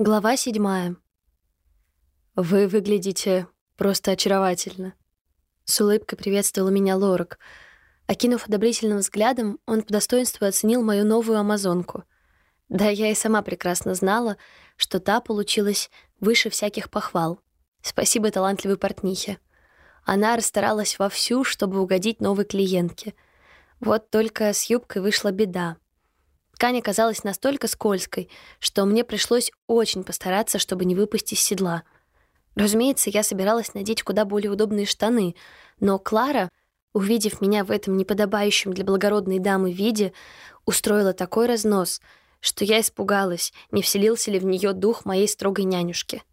Глава седьмая. «Вы выглядите просто очаровательно». С улыбкой приветствовала меня Лорак. Окинув одобрительным взглядом, он по достоинству оценил мою новую амазонку. Да, я и сама прекрасно знала, что та получилась выше всяких похвал. Спасибо талантливой портнихе. Она расстаралась вовсю, чтобы угодить новой клиентке. Вот только с юбкой вышла беда — Ткань оказалась настолько скользкой, что мне пришлось очень постараться, чтобы не выпасть из седла. Разумеется, я собиралась надеть куда более удобные штаны, но Клара, увидев меня в этом неподобающем для благородной дамы виде, устроила такой разнос, что я испугалась, не вселился ли в нее дух моей строгой нянюшки.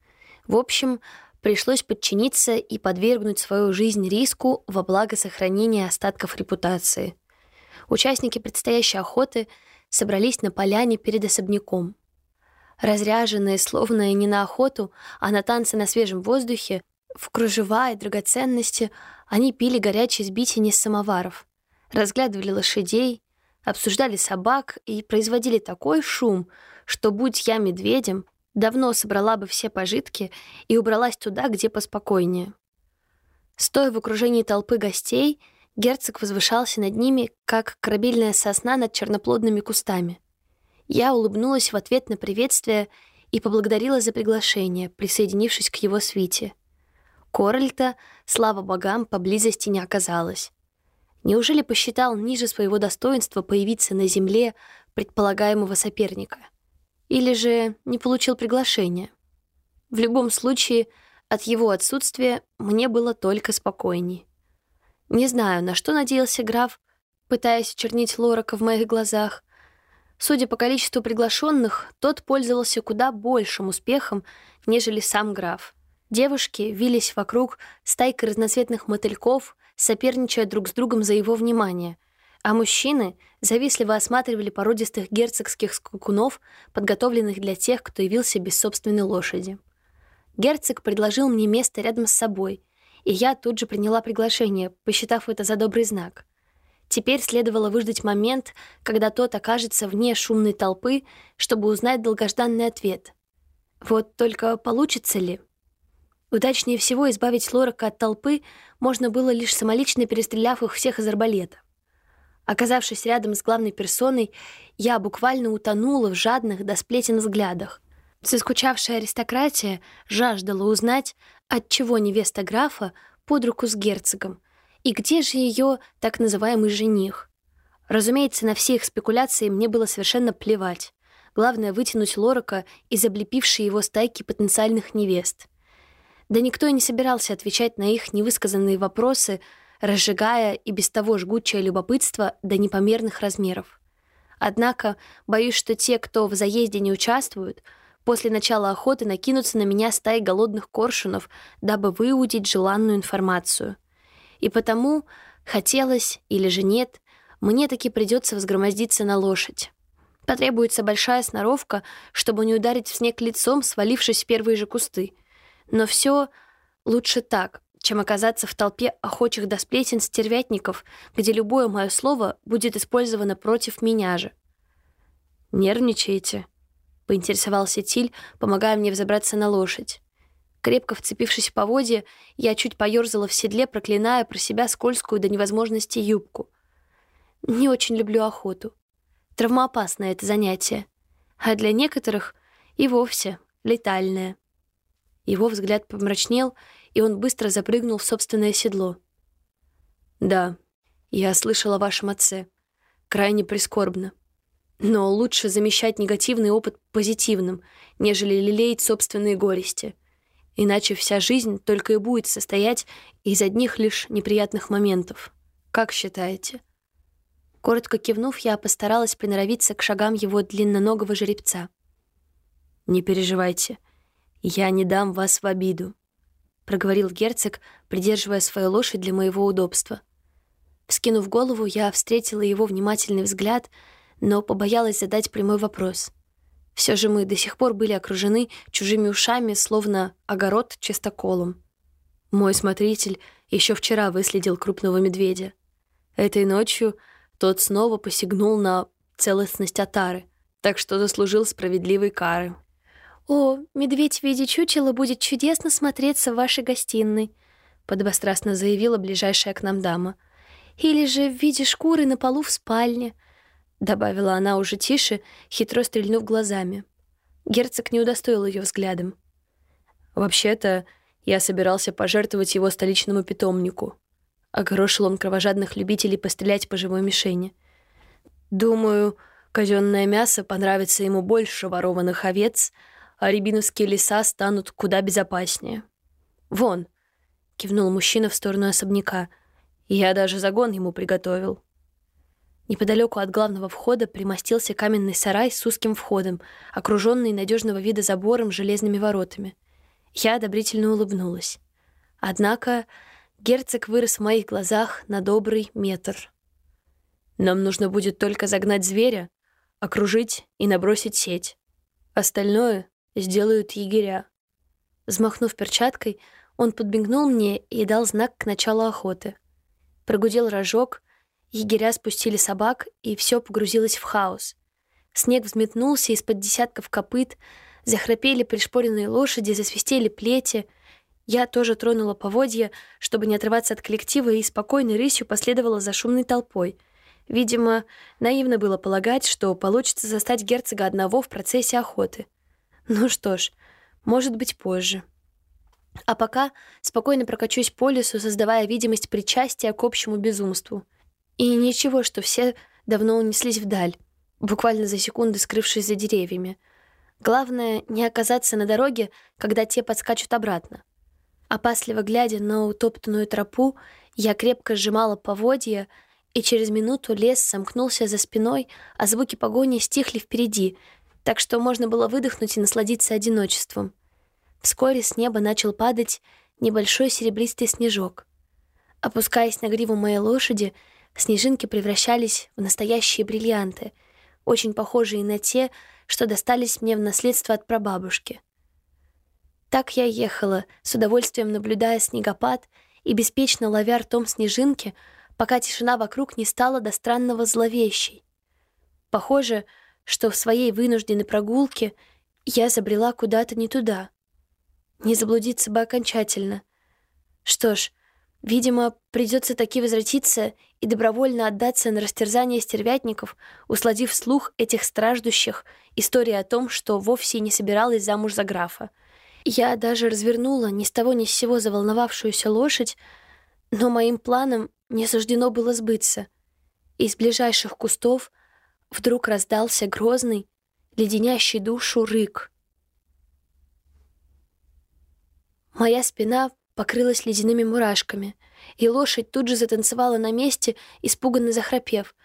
В общем, пришлось подчиниться и подвергнуть свою жизнь риску во благо сохранения остатков репутации. Участники предстоящей охоты — собрались на поляне перед особняком. Разряженные, словно и не на охоту, а на танцы на свежем воздухе, в кружева и драгоценности, они пили горячие сбитень из самоваров, разглядывали лошадей, обсуждали собак и производили такой шум, что, будь я медведем, давно собрала бы все пожитки и убралась туда, где поспокойнее. Стоя в окружении толпы гостей — Герцог возвышался над ними, как корабельная сосна над черноплодными кустами. Я улыбнулась в ответ на приветствие и поблагодарила за приглашение, присоединившись к его свите. Корольта, слава богам, поблизости не оказалось. Неужели посчитал ниже своего достоинства появиться на земле предполагаемого соперника? Или же не получил приглашения? В любом случае, от его отсутствия мне было только спокойней. Не знаю, на что надеялся граф, пытаясь чернить Лорака в моих глазах. Судя по количеству приглашенных, тот пользовался куда большим успехом, нежели сам граф. Девушки вились вокруг стайкой разноцветных мотыльков, соперничая друг с другом за его внимание, а мужчины завистливо осматривали породистых герцогских скакунов, подготовленных для тех, кто явился без собственной лошади. Герцог предложил мне место рядом с собой — и я тут же приняла приглашение, посчитав это за добрый знак. Теперь следовало выждать момент, когда тот окажется вне шумной толпы, чтобы узнать долгожданный ответ. Вот только получится ли? Удачнее всего избавить Лорака от толпы можно было лишь самолично перестреляв их всех из арбалета. Оказавшись рядом с главной персоной, я буквально утонула в жадных до сплетен взглядах. Соскучавшая аристократия жаждала узнать, отчего невеста графа под руку с герцогом, и где же ее так называемый жених. Разумеется, на все их спекуляции мне было совершенно плевать. Главное — вытянуть Лорака из облепившей его стайки потенциальных невест. Да никто и не собирался отвечать на их невысказанные вопросы, разжигая и без того жгучее любопытство до непомерных размеров. Однако, боюсь, что те, кто в заезде не участвуют — после начала охоты накинуться на меня стаи голодных коршунов, дабы выудить желанную информацию. И потому, хотелось или же нет, мне таки придется взгромоздиться на лошадь. Потребуется большая сноровка, чтобы не ударить в снег лицом, свалившись в первые же кусты. Но все лучше так, чем оказаться в толпе охочих до сплетен стервятников, где любое мое слово будет использовано против меня же. «Нервничаете?» — поинтересовался Тиль, помогая мне взобраться на лошадь. Крепко вцепившись в поводье, я чуть поёрзала в седле, проклиная про себя скользкую до невозможности юбку. Не очень люблю охоту. Травмоопасное это занятие. А для некоторых и вовсе летальное. Его взгляд помрачнел, и он быстро запрыгнул в собственное седло. «Да, я слышала о вашем отце. Крайне прискорбно. Но лучше замещать негативный опыт позитивным, нежели лелеять собственные горести. Иначе вся жизнь только и будет состоять из одних лишь неприятных моментов. Как считаете? Коротко кивнув, я постаралась приноровиться к шагам его длинноногого жеребца. «Не переживайте, я не дам вас в обиду», — проговорил герцог, придерживая свою лошадь для моего удобства. Вскинув голову, я встретила его внимательный взгляд — но побоялась задать прямой вопрос. Все же мы до сих пор были окружены чужими ушами, словно огород чистоколом. Мой смотритель еще вчера выследил крупного медведя. Этой ночью тот снова посягнул на целостность Атары, так что заслужил справедливой кары. «О, медведь в виде чучела будет чудесно смотреться в вашей гостиной», подобострастно заявила ближайшая к нам дама. «Или же в виде шкуры на полу в спальне», добавила она уже тише, хитро стрельнув глазами. Герцог не удостоил ее взглядом. «Вообще-то, я собирался пожертвовать его столичному питомнику», огорошил он кровожадных любителей пострелять по живой мишени. «Думаю, казенное мясо понравится ему больше ворованных овец, а рябиновские леса станут куда безопаснее. Вон, — кивнул мужчина в сторону особняка. «Я даже загон ему приготовил». Неподалеку от главного входа примостился каменный сарай с узким входом, окруженный надежного вида забором с железными воротами. Я одобрительно улыбнулась. Однако герцог вырос в моих глазах на добрый метр. «Нам нужно будет только загнать зверя, окружить и набросить сеть. Остальное сделают егеря». Взмахнув перчаткой, он подбегнул мне и дал знак к началу охоты. Прогудел рожок, егеря спустили собак, и все погрузилось в хаос. Снег взметнулся из-под десятков копыт, захрапели пришпоренные лошади, засвистели плети. Я тоже тронула поводья, чтобы не отрываться от коллектива, и спокойной рысью последовала за шумной толпой. Видимо, наивно было полагать, что получится застать герцога одного в процессе охоты. Ну что ж, может быть, позже. А пока спокойно прокачусь по лесу, создавая видимость причастия к общему безумству. И ничего, что все давно унеслись вдаль, буквально за секунды скрывшись за деревьями. Главное — не оказаться на дороге, когда те подскачут обратно. Опасливо глядя на утоптанную тропу, я крепко сжимала поводья, и через минуту лес сомкнулся за спиной, а звуки погони стихли впереди, так что можно было выдохнуть и насладиться одиночеством — Вскоре с неба начал падать небольшой серебристый снежок. Опускаясь на гриву моей лошади, снежинки превращались в настоящие бриллианты, очень похожие на те, что достались мне в наследство от прабабушки. Так я ехала, с удовольствием наблюдая снегопад и беспечно ловя ртом снежинки, пока тишина вокруг не стала до странного зловещей. Похоже, что в своей вынужденной прогулке я забрела куда-то не туда — не заблудиться бы окончательно. Что ж, видимо, придется таки возвратиться и добровольно отдаться на растерзание стервятников, усладив слух этих страждущих истории о том, что вовсе не собиралась замуж за графа. Я даже развернула ни с того ни с сего заволновавшуюся лошадь, но моим планам не суждено было сбыться. Из ближайших кустов вдруг раздался грозный, леденящий душу рык — Моя спина покрылась ледяными мурашками, и лошадь тут же затанцевала на месте, испуганно захрапев.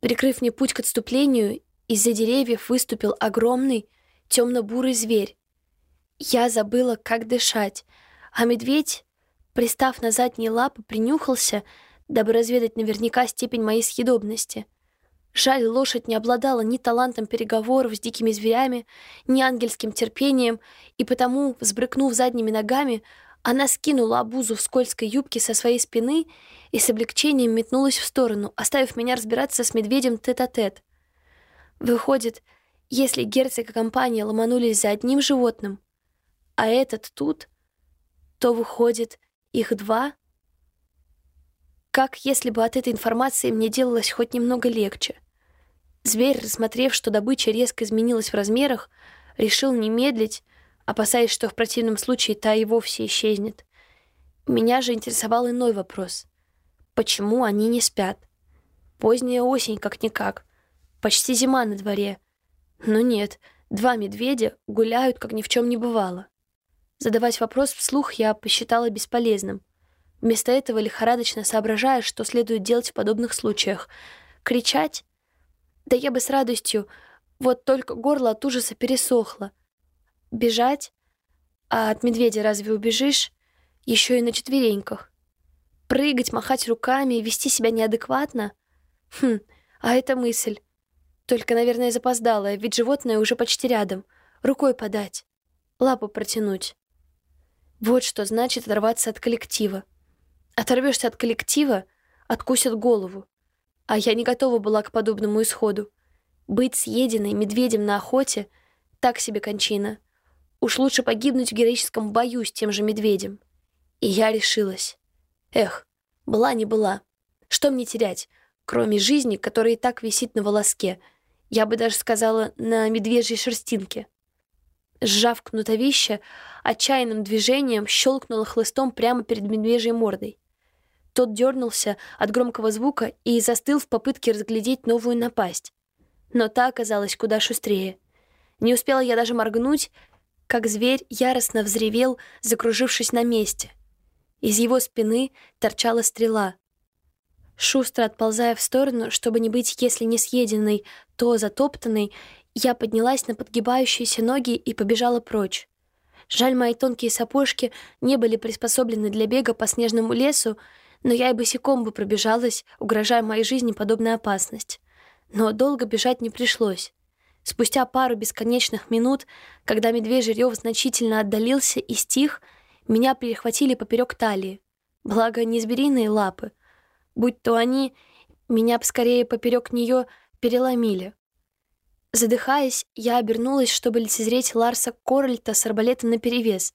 Прикрыв мне путь к отступлению, из-за деревьев выступил огромный темно-бурый зверь. Я забыла, как дышать, а медведь, пристав на задние лапы, принюхался, дабы разведать наверняка степень моей съедобности — Жаль, лошадь не обладала ни талантом переговоров с дикими зверями, ни ангельским терпением, и потому, взбрыкнув задними ногами, она скинула обузу в скользкой юбке со своей спины и с облегчением метнулась в сторону, оставив меня разбираться с медведем тет-а-тет. -тет. Выходит, если герцог и компания ломанулись за одним животным, а этот тут, то, выходит, их два? Как если бы от этой информации мне делалось хоть немного легче — Зверь, рассмотрев, что добыча резко изменилась в размерах, решил не медлить, опасаясь, что в противном случае та и вовсе исчезнет. Меня же интересовал иной вопрос. Почему они не спят? Поздняя осень, как-никак. Почти зима на дворе. Но нет, два медведя гуляют, как ни в чем не бывало. Задавать вопрос вслух я посчитала бесполезным. Вместо этого лихорадочно соображая, что следует делать в подобных случаях. Кричать да я бы с радостью, вот только горло от ужаса пересохло. Бежать? А от медведя разве убежишь? Еще и на четвереньках. Прыгать, махать руками, вести себя неадекватно? Хм, а это мысль. Только, наверное, запоздалая, ведь животное уже почти рядом. Рукой подать. Лапу протянуть. Вот что значит оторваться от коллектива. Оторвешься от коллектива — откусят голову. А я не готова была к подобному исходу. Быть съеденной медведем на охоте — так себе кончина. Уж лучше погибнуть в героическом бою с тем же медведем. И я решилась. Эх, была не была. Что мне терять, кроме жизни, которая и так висит на волоске? Я бы даже сказала, на медвежьей шерстинке. Сжав кнутовище, отчаянным движением щелкнула хлыстом прямо перед медвежьей мордой. Тот дернулся от громкого звука и застыл в попытке разглядеть новую напасть. Но та оказалась куда шустрее. Не успела я даже моргнуть, как зверь яростно взревел, закружившись на месте. Из его спины торчала стрела. Шустро отползая в сторону, чтобы не быть, если не съеденной, то затоптанной, я поднялась на подгибающиеся ноги и побежала прочь. Жаль, мои тонкие сапожки не были приспособлены для бега по снежному лесу, но я и босиком бы пробежалась, угрожая моей жизни подобная опасность. Но долго бежать не пришлось. Спустя пару бесконечных минут, когда медвежий рев значительно отдалился и стих, меня перехватили поперек талии. Благо, не звериные лапы. Будь то они, меня бы скорее поперек нее переломили. Задыхаясь, я обернулась, чтобы лицезреть Ларса Корольта с арбалетом наперевес,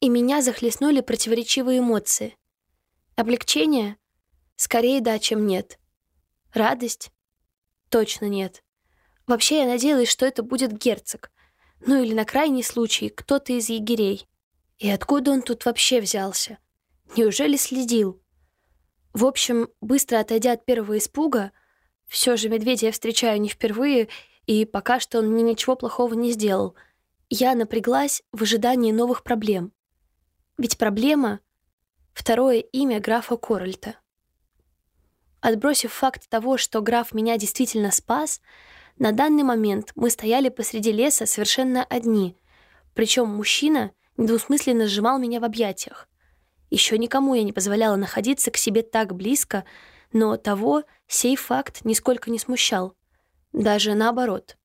и меня захлестнули противоречивые эмоции. Облегчение? Скорее да, чем нет. Радость? Точно нет. Вообще, я надеялась, что это будет герцог. Ну или на крайний случай кто-то из егерей. И откуда он тут вообще взялся? Неужели следил? В общем, быстро отойдя от первого испуга, все же медведя я встречаю не впервые, и пока что он мне ничего плохого не сделал, я напряглась в ожидании новых проблем. Ведь проблема — второе имя графа Корольта. Отбросив факт того, что граф меня действительно спас, на данный момент мы стояли посреди леса совершенно одни, причем мужчина недвусмысленно сжимал меня в объятиях. Еще никому я не позволяла находиться к себе так близко, но того сей факт нисколько не смущал. Даже наоборот.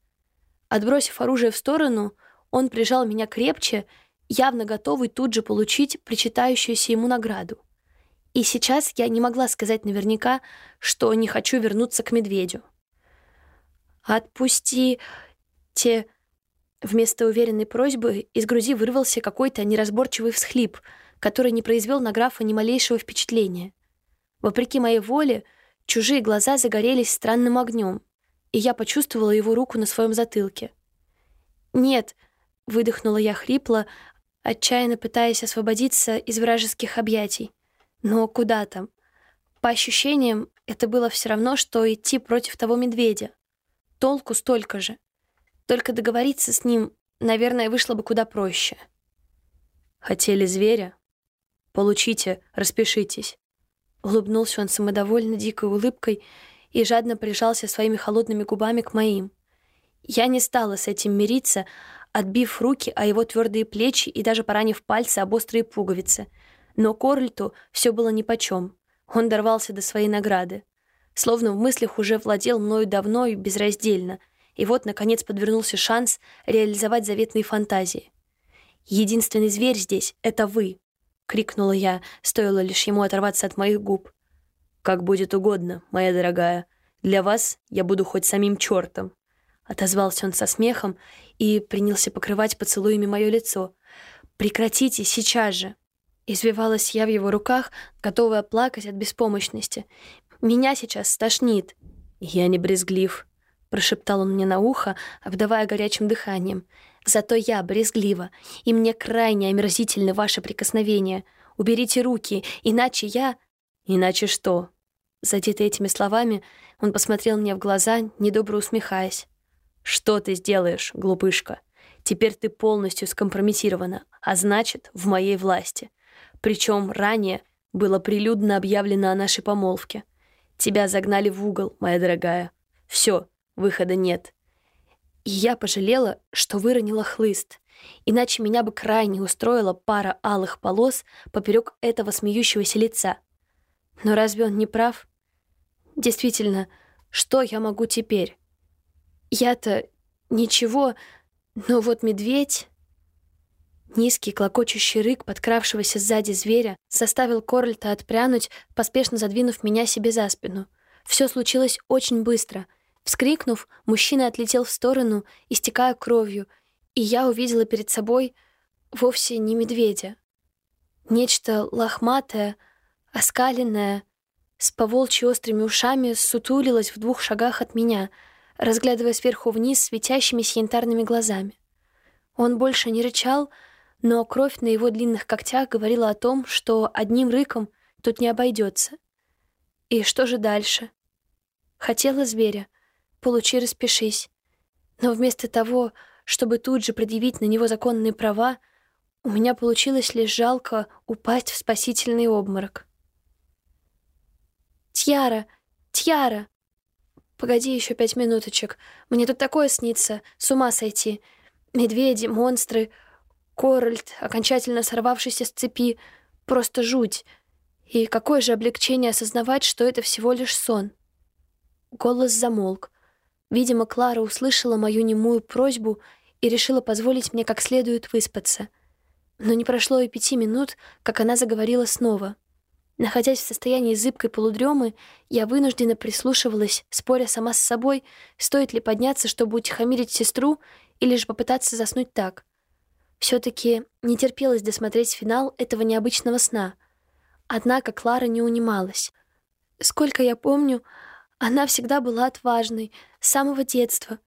Отбросив оружие в сторону, он прижал меня крепче, явно готовый тут же получить причитающуюся ему награду. И сейчас я не могла сказать наверняка, что не хочу вернуться к медведю. «Отпусти те...» Вместо уверенной просьбы из груди вырвался какой-то неразборчивый всхлип, который не произвел на графа ни малейшего впечатления. Вопреки моей воле, чужие глаза загорелись странным огнем, и я почувствовала его руку на своем затылке. «Нет», — выдохнула я хрипло, отчаянно пытаясь освободиться из вражеских объятий. «Но куда там?» По ощущениям, это было все равно, что идти против того медведя. Толку столько же. Только договориться с ним, наверное, вышло бы куда проще. «Хотели зверя? Получите, распишитесь». Улыбнулся он самодовольно дикой улыбкой и жадно прижался своими холодными губами к моим. Я не стала с этим мириться, отбив руки о его твердые плечи и даже поранив пальцы об острые пуговицы. Но Корльту все было нипочем. Он дорвался до своей награды словно в мыслях уже владел мною давно и безраздельно, и вот, наконец, подвернулся шанс реализовать заветные фантазии. «Единственный зверь здесь — это вы!» — крикнула я, стоило лишь ему оторваться от моих губ. «Как будет угодно, моя дорогая. Для вас я буду хоть самим чертом!» Отозвался он со смехом и принялся покрывать поцелуями мое лицо. «Прекратите сейчас же!» Извивалась я в его руках, готовая плакать от беспомощности. Меня сейчас стошнит». «Я не брезглив», — прошептал он мне на ухо, обдавая горячим дыханием. «Зато я брезглива, и мне крайне омерзительны ваши прикосновения. Уберите руки, иначе я...» «Иначе что?» Задетый этими словами, он посмотрел мне в глаза, недобро усмехаясь. «Что ты сделаешь, глупышка? Теперь ты полностью скомпрометирована, а значит, в моей власти. Причем ранее было прилюдно объявлено о нашей помолвке. Тебя загнали в угол, моя дорогая. Все, выхода нет. И я пожалела, что выронила хлыст. Иначе меня бы крайне устроила пара алых полос поперек этого смеющегося лица. Но разве он не прав? Действительно, что я могу теперь? Я-то ничего, но вот медведь... Низкий, клокочущий рык подкравшегося сзади зверя заставил Корольта отпрянуть, поспешно задвинув меня себе за спину. Все случилось очень быстро. Вскрикнув, мужчина отлетел в сторону, истекая кровью, и я увидела перед собой вовсе не медведя. Нечто лохматое, оскаленное, с поволчьи острыми ушами сутулилось в двух шагах от меня, разглядывая сверху вниз светящимися янтарными глазами. Он больше не рычал, но кровь на его длинных когтях говорила о том, что одним рыком тут не обойдется. И что же дальше? Хотела зверя. Получи, распишись. Но вместо того, чтобы тут же предъявить на него законные права, у меня получилось лишь жалко упасть в спасительный обморок. «Тьяра! Тьяра!» «Погоди еще пять минуточек. Мне тут такое снится. С ума сойти. Медведи, монстры, Корольд, окончательно сорвавшийся с цепи. Просто жуть. И какое же облегчение осознавать, что это всего лишь сон. Голос замолк. Видимо, Клара услышала мою немую просьбу и решила позволить мне как следует выспаться. Но не прошло и пяти минут, как она заговорила снова. Находясь в состоянии зыбкой полудремы, я вынужденно прислушивалась, споря сама с собой, стоит ли подняться, чтобы утихомирить сестру, или же попытаться заснуть так. Все таки не терпелось досмотреть финал этого необычного сна. Однако Клара не унималась. Сколько я помню, она всегда была отважной, с самого детства.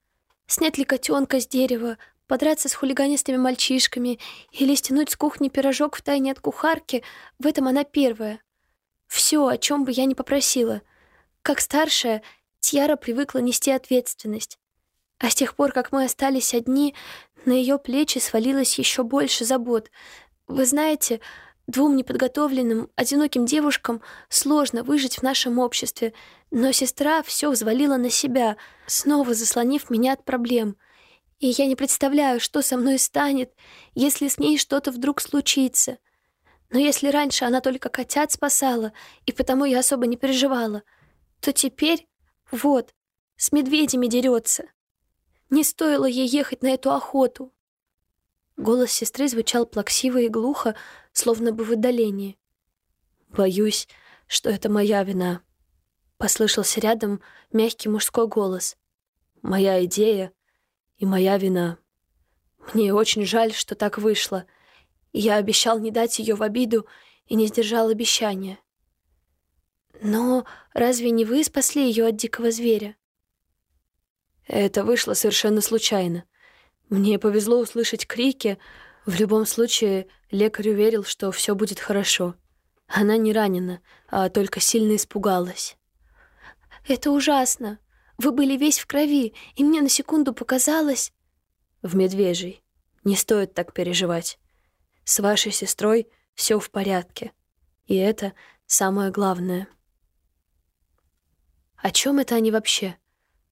Снять ли котенка с дерева, подраться с хулиганистыми мальчишками или стянуть с кухни пирожок в тайне от кухарки, в этом она первая. Все, о чем бы я ни попросила. Как старшая, Тьяра привыкла нести ответственность. А с тех пор, как мы остались одни, на ее плечи свалилось еще больше забот. Вы знаете, Двум неподготовленным, одиноким девушкам сложно выжить в нашем обществе, но сестра все взвалила на себя, снова заслонив меня от проблем. И я не представляю, что со мной станет, если с ней что-то вдруг случится. Но если раньше она только котят спасала, и потому я особо не переживала, то теперь, вот, с медведями дерется. Не стоило ей ехать на эту охоту. Голос сестры звучал плаксиво и глухо, словно бы в отдалении. «Боюсь, что это моя вина», — послышался рядом мягкий мужской голос. «Моя идея и моя вина. Мне очень жаль, что так вышло. Я обещал не дать ее в обиду и не сдержал обещания. Но разве не вы спасли ее от дикого зверя?» Это вышло совершенно случайно. Мне повезло услышать крики. В любом случае, лекарь уверил, что все будет хорошо. Она не ранена, а только сильно испугалась. «Это ужасно. Вы были весь в крови, и мне на секунду показалось...» «В медвежий. Не стоит так переживать. С вашей сестрой все в порядке. И это самое главное». О чем это они вообще?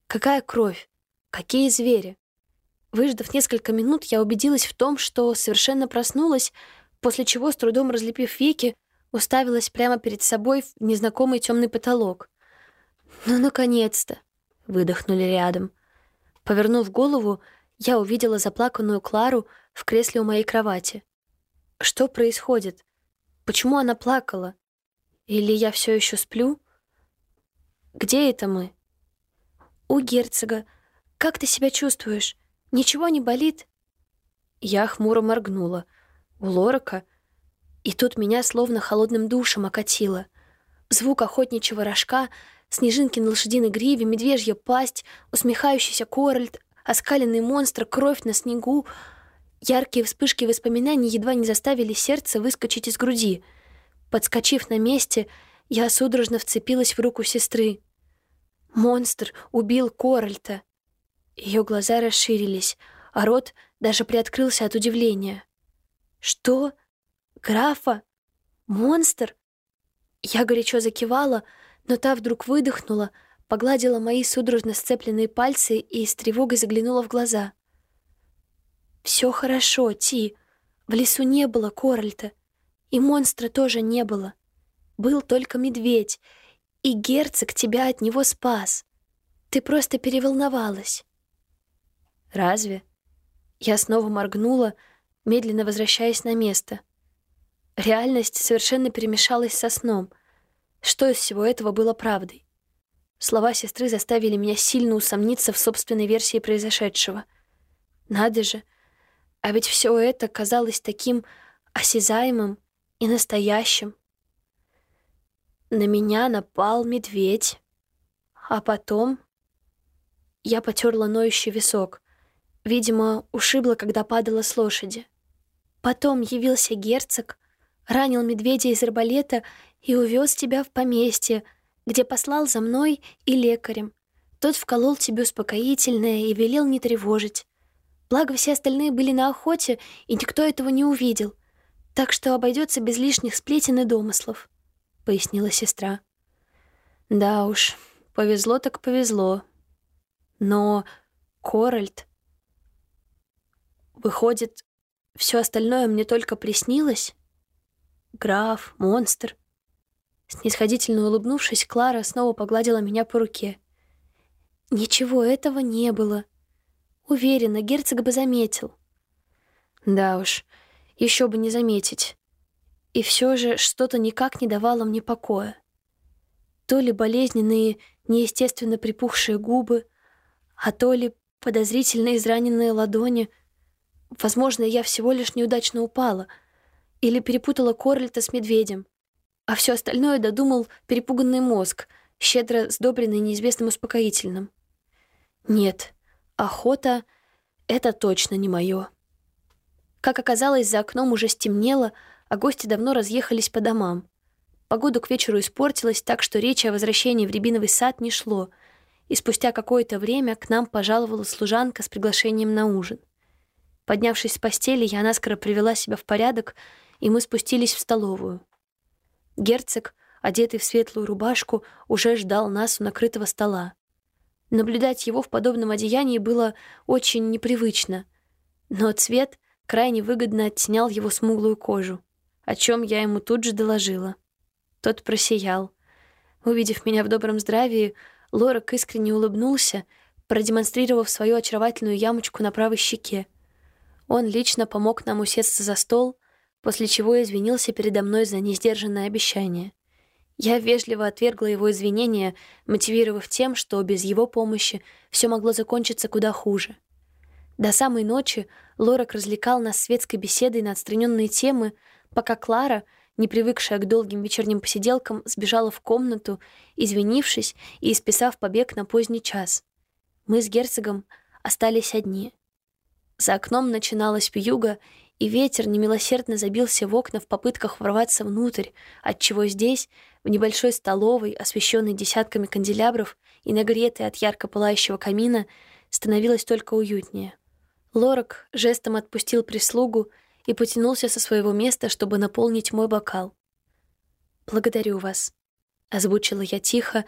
Какая кровь? Какие звери? Выждав несколько минут, я убедилась в том, что совершенно проснулась, после чего, с трудом разлепив веки, уставилась прямо перед собой в незнакомый темный потолок. «Ну, наконец-то!» — выдохнули рядом. Повернув голову, я увидела заплаканную Клару в кресле у моей кровати. Что происходит? Почему она плакала? Или я все еще сплю? Где это мы? У герцога. Как ты себя чувствуешь? Ничего не болит?» Я хмуро моргнула. У Лорака... И тут меня словно холодным душем окатило. Звук охотничьего рожка, снежинки на лошадиной гриве, медвежья пасть, усмехающийся корольд, оскаленный монстр, кровь на снегу. Яркие вспышки воспоминаний едва не заставили сердце выскочить из груди. Подскочив на месте, я судорожно вцепилась в руку сестры. Монстр убил Корольта. Ее глаза расширились, а рот даже приоткрылся от удивления. «Что? Графа? Монстр?» Я горячо закивала, но та вдруг выдохнула, погладила мои судорожно сцепленные пальцы и с тревогой заглянула в глаза. «Все хорошо, Ти. В лесу не было Корольта. И монстра тоже не было. Был только медведь, и герцог тебя от него спас. Ты просто переволновалась». «Разве?» Я снова моргнула, медленно возвращаясь на место. Реальность совершенно перемешалась со сном. Что из всего этого было правдой? Слова сестры заставили меня сильно усомниться в собственной версии произошедшего. Надо же, А ведь все это казалось таким осязаемым и настоящим. На меня напал медведь, а потом я потерла ноющий висок. Видимо, ушибла, когда падала с лошади. Потом явился герцог, ранил медведя из арбалета и увез тебя в поместье, где послал за мной и лекарем. Тот вколол тебе успокоительное и велел не тревожить. Благо, все остальные были на охоте, и никто этого не увидел. Так что обойдется без лишних сплетен и домыслов», — пояснила сестра. «Да уж, повезло так повезло. Но Корольд... Выходит, все остальное мне только приснилось? Граф, монстр. Снисходительно улыбнувшись, Клара снова погладила меня по руке. Ничего этого не было. Уверена, герцог бы заметил. Да уж, еще бы не заметить. И все же что-то никак не давало мне покоя. То ли болезненные, неестественно припухшие губы, а то ли подозрительно израненные ладони. Возможно, я всего лишь неудачно упала или перепутала Корлета с медведем, а все остальное додумал перепуганный мозг, щедро сдобренный неизвестным успокоительным. Нет, охота — это точно не мое. Как оказалось, за окном уже стемнело, а гости давно разъехались по домам. Погода к вечеру испортилась, так что речи о возвращении в Рябиновый сад не шло, и спустя какое-то время к нам пожаловала служанка с приглашением на ужин. Поднявшись с постели, я наскоро привела себя в порядок, и мы спустились в столовую. Герцог, одетый в светлую рубашку, уже ждал нас у накрытого стола. Наблюдать его в подобном одеянии было очень непривычно, но цвет крайне выгодно оттенял его смуглую кожу, о чем я ему тут же доложила. Тот просиял. Увидев меня в добром здравии, Лорак искренне улыбнулся, продемонстрировав свою очаровательную ямочку на правой щеке. Он лично помог нам усесться за стол, после чего извинился передо мной за несдержанное обещание. Я вежливо отвергла его извинения, мотивировав тем, что без его помощи все могло закончиться куда хуже. До самой ночи Лорак развлекал нас светской беседой на отстраненные темы, пока Клара, не привыкшая к долгим вечерним посиделкам, сбежала в комнату, извинившись и исписав побег на поздний час. Мы с герцогом остались одни. За окном начиналась вьюга, и ветер немилосердно забился в окна в попытках ворваться внутрь, отчего здесь, в небольшой столовой, освещенной десятками канделябров и нагретой от ярко пылающего камина, становилось только уютнее. Лорак жестом отпустил прислугу и потянулся со своего места, чтобы наполнить мой бокал. «Благодарю вас», — озвучила я тихо,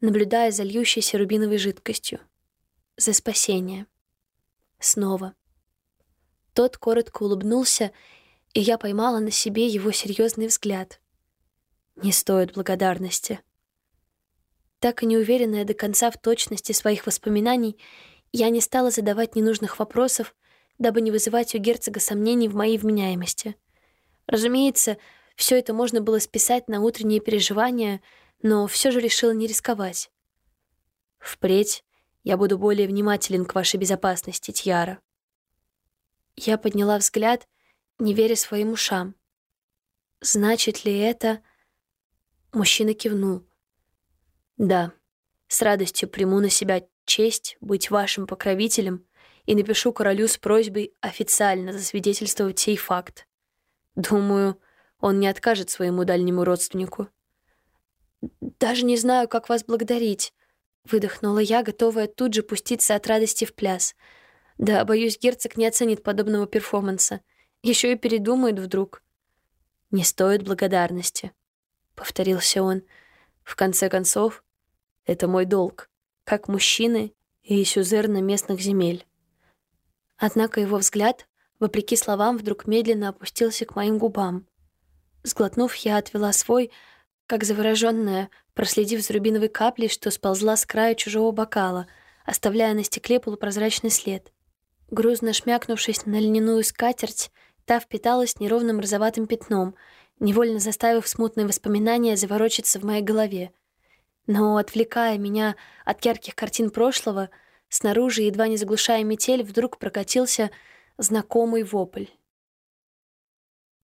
наблюдая за льющейся рубиновой жидкостью. «За спасение». Снова. Тот коротко улыбнулся, и я поймала на себе его серьезный взгляд. Не стоит благодарности. Так и не уверенная до конца в точности своих воспоминаний, я не стала задавать ненужных вопросов, дабы не вызывать у герцога сомнений в моей вменяемости. Разумеется, все это можно было списать на утренние переживания, но все же решила не рисковать. «Впредь я буду более внимателен к вашей безопасности, Тьяра». Я подняла взгляд, не веря своим ушам. «Значит ли это...» Мужчина кивнул. «Да, с радостью приму на себя честь быть вашим покровителем и напишу королю с просьбой официально засвидетельствовать сей факт. Думаю, он не откажет своему дальнему родственнику. «Даже не знаю, как вас благодарить», — выдохнула я, готовая тут же пуститься от радости в пляс. «Да, боюсь, герцог не оценит подобного перформанса. Еще и передумает вдруг». «Не стоит благодарности», — повторился он. «В конце концов, это мой долг» как мужчины и сюзерна местных земель. Однако его взгляд, вопреки словам, вдруг медленно опустился к моим губам. Сглотнув, я отвела свой, как завороженная, проследив за рубиновой каплей, что сползла с края чужого бокала, оставляя на стекле полупрозрачный след. Грузно шмякнувшись на льняную скатерть, та впиталась неровным розоватым пятном, невольно заставив смутные воспоминания заворочиться в моей голове — но, отвлекая меня от ярких картин прошлого, снаружи, едва не заглушая метель, вдруг прокатился знакомый вопль.